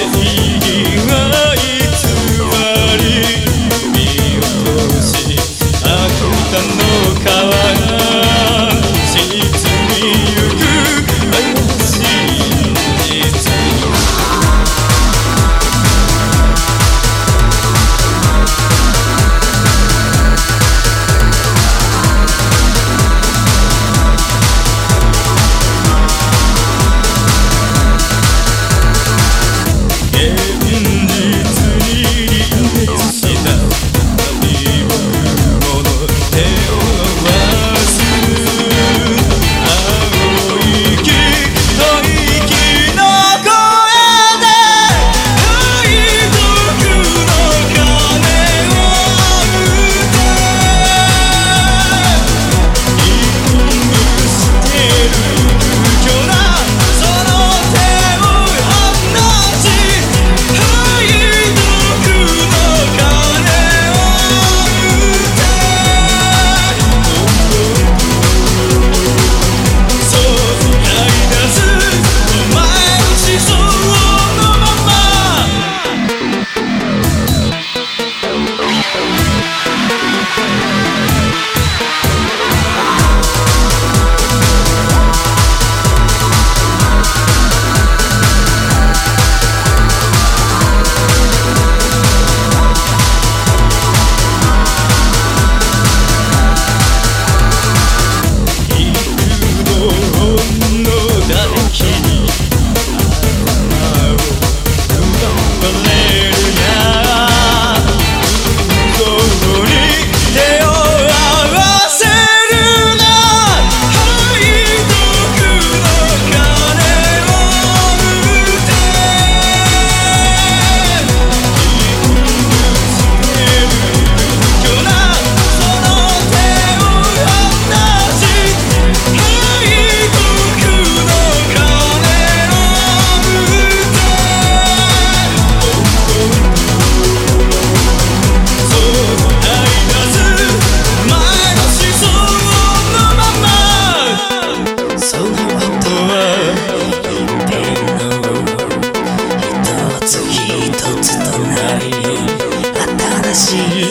You.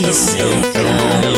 no seu trono.